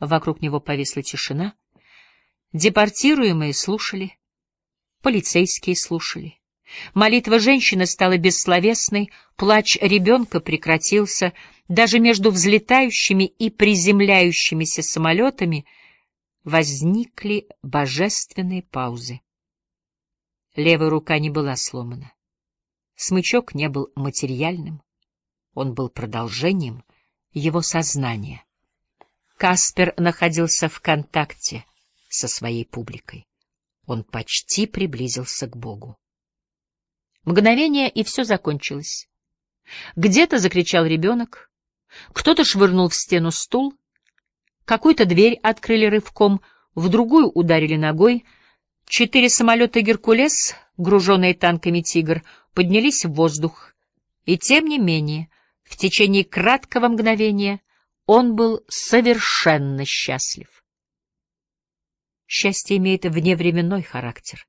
Вокруг него повисла тишина. Депортируемые слушали, полицейские слушали. Молитва женщины стала бессловесной, плач ребенка прекратился, даже между взлетающими и приземляющимися самолетами возникли божественные паузы. Левая рука не была сломана. Смычок не был материальным, он был продолжением его сознания. Каспер находился в контакте со своей публикой. Он почти приблизился к Богу. Мгновение, и все закончилось. Где-то закричал ребенок, кто-то швырнул в стену стул, какую-то дверь открыли рывком, в другую ударили ногой. Четыре самолета «Геркулес», груженные танками «Тигр», поднялись в воздух. И тем не менее, в течение краткого мгновения он был совершенно счастлив. Счастье имеет вневременной характер.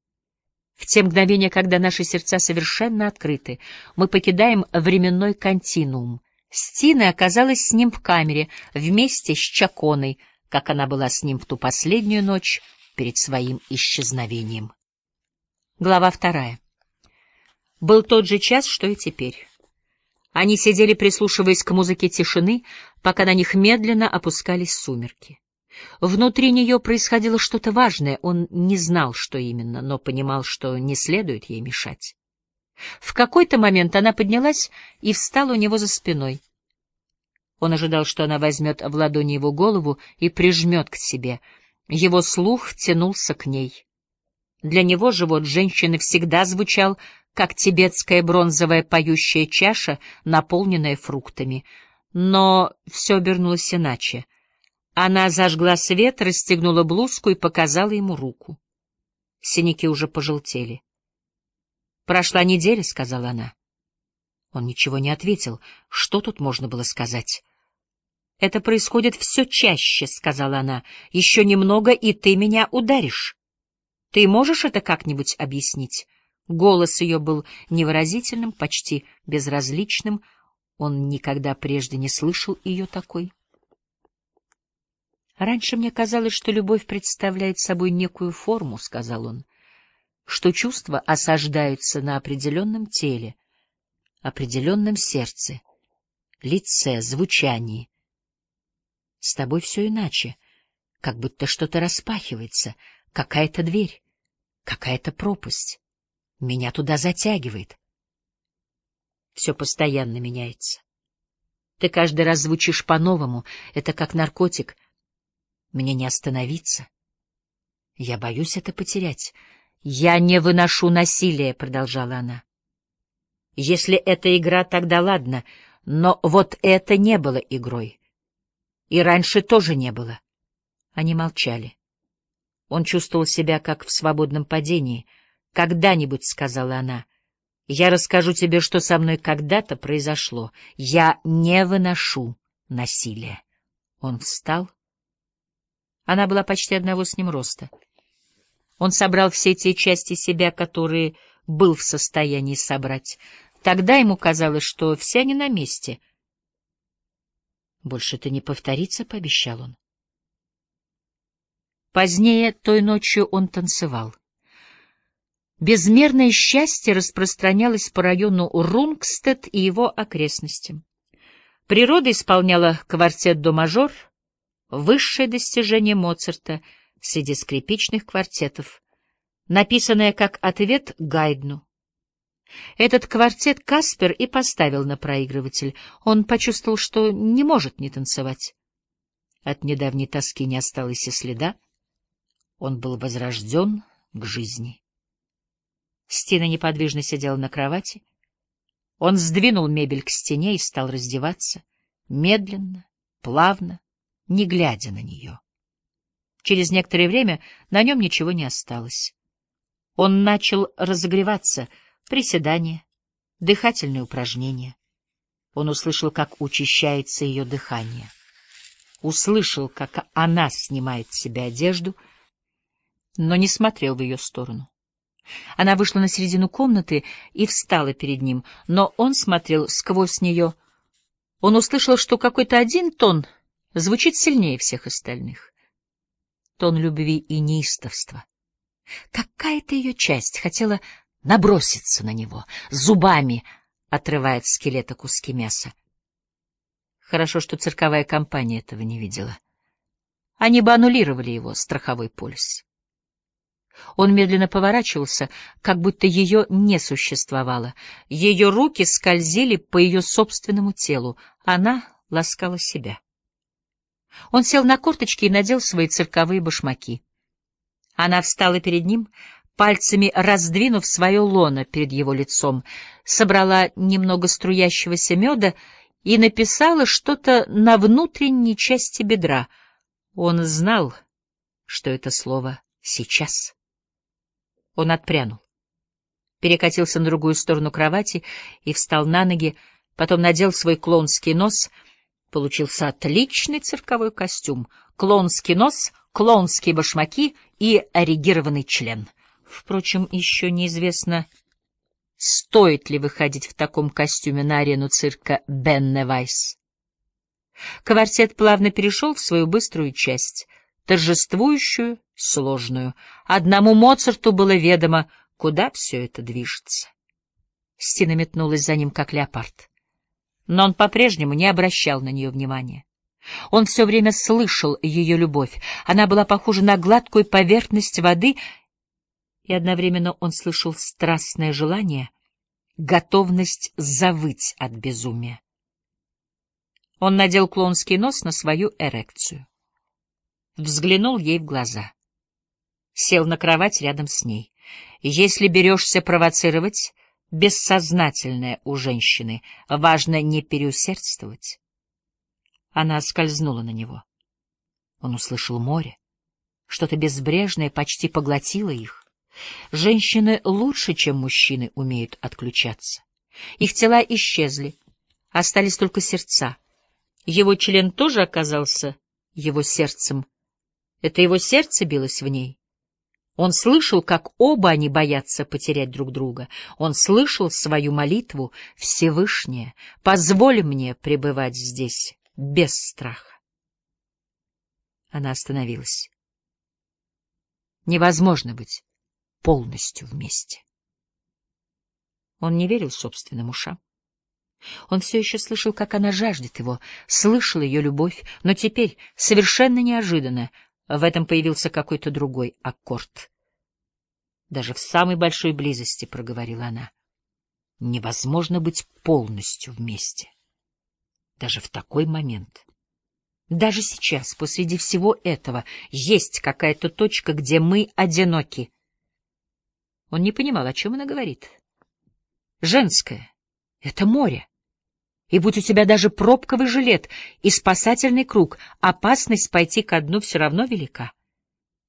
В те мгновения, когда наши сердца совершенно открыты, мы покидаем временной континуум. Стина оказалась с ним в камере вместе с Чаконой, как она была с ним в ту последнюю ночь перед своим исчезновением. Глава вторая. Был тот же час, что и теперь. Они сидели, прислушиваясь к музыке тишины, пока на них медленно опускались сумерки. Внутри нее происходило что-то важное, он не знал, что именно, но понимал, что не следует ей мешать. В какой-то момент она поднялась и встала у него за спиной. Он ожидал, что она возьмет в ладони его голову и прижмет к себе. Его слух тянулся к ней. Для него живот женщины всегда звучал, как тибетская бронзовая поющая чаша, наполненная фруктами. Но все обернулось иначе — она зажгла свет, расстегнула блузку и показала ему руку. Синяки уже пожелтели. «Прошла неделя», — сказала она. Он ничего не ответил. Что тут можно было сказать? «Это происходит все чаще», — сказала она. «Еще немного, и ты меня ударишь. Ты можешь это как-нибудь объяснить?» Голос ее был невыразительным, почти безразличным. Он никогда прежде не слышал ее такой. Раньше мне казалось, что любовь представляет собой некую форму, — сказал он, — что чувства осаждаются на определенном теле, определенном сердце, лице, звучании. С тобой все иначе, как будто что-то распахивается, какая-то дверь, какая-то пропасть. Меня туда затягивает. Все постоянно меняется. Ты каждый раз звучишь по-новому, это как наркотик — мне не остановиться. Я боюсь это потерять. Я не выношу насилия, — продолжала она. Если это игра, тогда ладно, но вот это не было игрой. И раньше тоже не было. Они молчали. Он чувствовал себя как в свободном падении. «Когда-нибудь», — сказала она, — «я расскажу тебе, что со мной когда-то произошло. Я не выношу насилия». Он встал она была почти одного с ним роста. Он собрал все те части себя, которые был в состоянии собрать. Тогда ему казалось, что все они на месте. «Больше это не повторится», — пообещал он. Позднее той ночью он танцевал. Безмерное счастье распространялось по району Рунгстед и его окрестностям. Природа исполняла квартет до мажор — высшее достижение Моцарта среди скрипичных квартетов, написанное как ответ Гайдну. Этот квартет Каспер и поставил на проигрыватель. Он почувствовал, что не может не танцевать. От недавней тоски не осталось и следа. Он был возрожден к жизни. Стина неподвижно сидела на кровати. Он сдвинул мебель к стене и стал раздеваться. Медленно, плавно, не глядя на нее. Через некоторое время на нем ничего не осталось. Он начал разогреваться, приседания, дыхательные упражнения. Он услышал, как учащается ее дыхание. Услышал, как она снимает с себя одежду, но не смотрел в ее сторону. Она вышла на середину комнаты и встала перед ним, но он смотрел сквозь нее. Он услышал, что какой-то один тон звучит сильнее всех остальных. Тон любви и неистовства. Какая-то ее часть хотела наброситься на него, зубами отрывая от скелета куски мяса. Хорошо, что цирковая компания этого не видела. Они бы аннулировали его страховой полис. Он медленно поворачивался, как будто ее не существовало. Ее руки скользили по ее собственному телу. Она ласкала себя. Он сел на корточки и надел свои цирковые башмаки. Она встала перед ним, пальцами раздвинув свое лоно перед его лицом, собрала немного струящегося меда и написала что-то на внутренней части бедра. Он знал, что это слово «сейчас». Он отпрянул, перекатился на другую сторону кровати и встал на ноги, потом надел свой клонский нос. Получился отличный цирковой костюм, клонский нос, клонские башмаки и оригированный член. Впрочем, еще неизвестно, стоит ли выходить в таком костюме на арену цирка Бенне Вайс. Квартет плавно перешел в свою быструю часть, торжествующую, сложную. Одному Моцарту было ведомо, куда все это движется. Стина метнулась за ним, как леопард. Но он по-прежнему не обращал на нее внимания. Он все время слышал ее любовь. Она была похожа на гладкую поверхность воды, и одновременно он слышал страстное желание, готовность завыть от безумия. Он надел клонский нос на свою эрекцию. Взглянул ей в глаза. Сел на кровать рядом с ней. Если берешься провоцировать бессознательное у женщины, важно не переусердствовать. Она скользнула на него. Он услышал море. Что-то безбрежное почти поглотило их. Женщины лучше, чем мужчины, умеют отключаться. Их тела исчезли, остались только сердца. Его член тоже оказался его сердцем. Это его сердце билось в ней. Он слышал, как оба они боятся потерять друг друга. Он слышал свою молитву «Всевышнее, позволь мне пребывать здесь без страха». Она остановилась. Невозможно быть полностью вместе. Он не верил собственным ушам. Он все еще слышал, как она жаждет его, слышал ее любовь, но теперь, совершенно неожиданно, в этом появился какой-то другой аккорд. Даже в самой большой близости, — проговорила она, — невозможно быть полностью вместе. Даже в такой момент. Даже сейчас, посреди всего этого, есть какая-то точка, где мы одиноки — он не понимал, о чем она говорит. Женское — это море. И будь у тебя даже пробковый жилет и спасательный круг, опасность пойти ко дну все равно велика.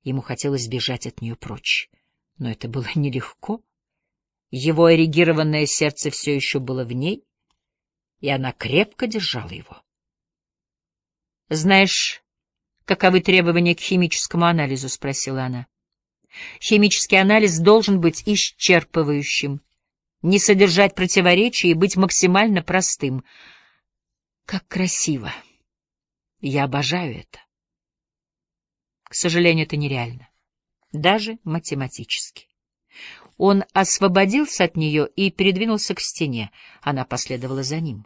Ему хотелось бежать от нее прочь, но это было нелегко. Его эрегированное сердце все еще было в ней, и она крепко держала его. «Знаешь, каковы требования к химическому анализу?» — спросила она. Химический анализ должен быть исчерпывающим, не содержать противоречий и быть максимально простым. Как красиво! Я обожаю это. К сожалению, это нереально. Даже математически. Он освободился от нее и передвинулся к стене. Она последовала за ним.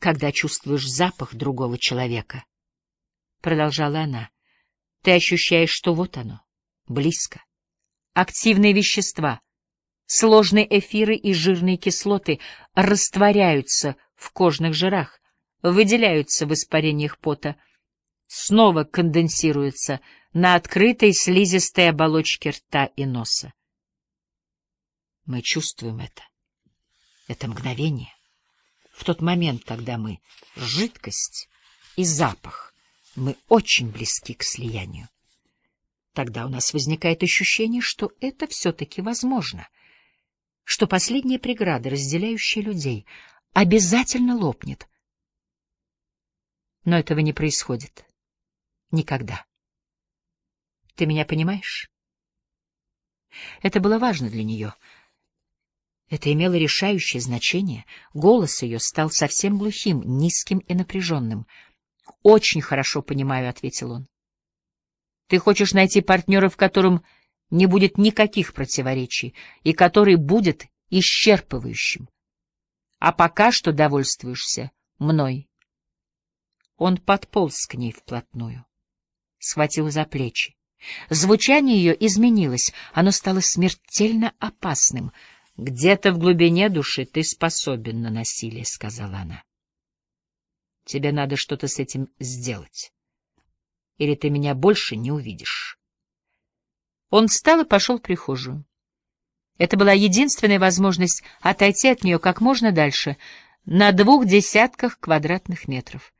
Когда чувствуешь запах другого человека, — продолжала она, — ты ощущаешь, что вот оно, близко. Активные вещества, сложные эфиры и жирные кислоты растворяются в кожных жирах, выделяются в испарениях пота, снова конденсируются на открытой слизистой оболочке рта и носа. Мы чувствуем это. Это мгновение. В тот момент, когда мы — жидкость и запах, мы очень близки к слиянию. Тогда у нас возникает ощущение, что это все-таки возможно, что последняя преграда, разделяющая людей, обязательно лопнет. Но этого не происходит. Никогда. Ты меня понимаешь? Это было важно для нее. Это имело решающее значение. Голос ее стал совсем глухим, низким и напряженным. очень хорошо понимаю, — ответил он. Ты хочешь найти партнера, в котором не будет никаких противоречий и который будет исчерпывающим. А пока что довольствуешься мной. Он подполз к ней вплотную, схватил за плечи. Звучание ее изменилось, оно стало смертельно опасным. «Где-то в глубине души ты способен на насилие», — сказала она. «Тебе надо что-то с этим сделать, или ты меня больше не увидишь». Он встал и пошел в прихожую. Это была единственная возможность отойти от нее как можно дальше, на двух десятках квадратных метров.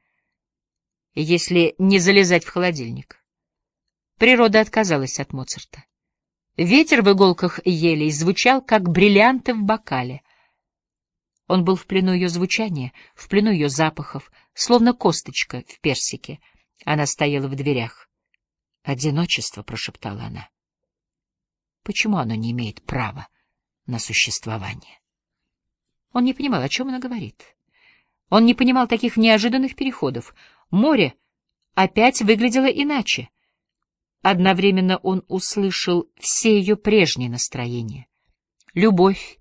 Если не залезать в холодильник. Природа отказалась от Моцарта. Ветер в иголках елей звучал, как бриллианты в бокале. Он был в плену ее звучания, в плену ее запахов, словно косточка в персике. Она стояла в дверях. «Одиночество», — прошептала она. Почему оно не имеет права на существование? Он не понимал, о чем она говорит. Он не понимал таких неожиданных переходов. Море опять выглядело иначе. Одновременно он услышал все ее прежние настроения. Любовь,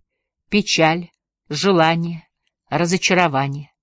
печаль, желание, разочарование.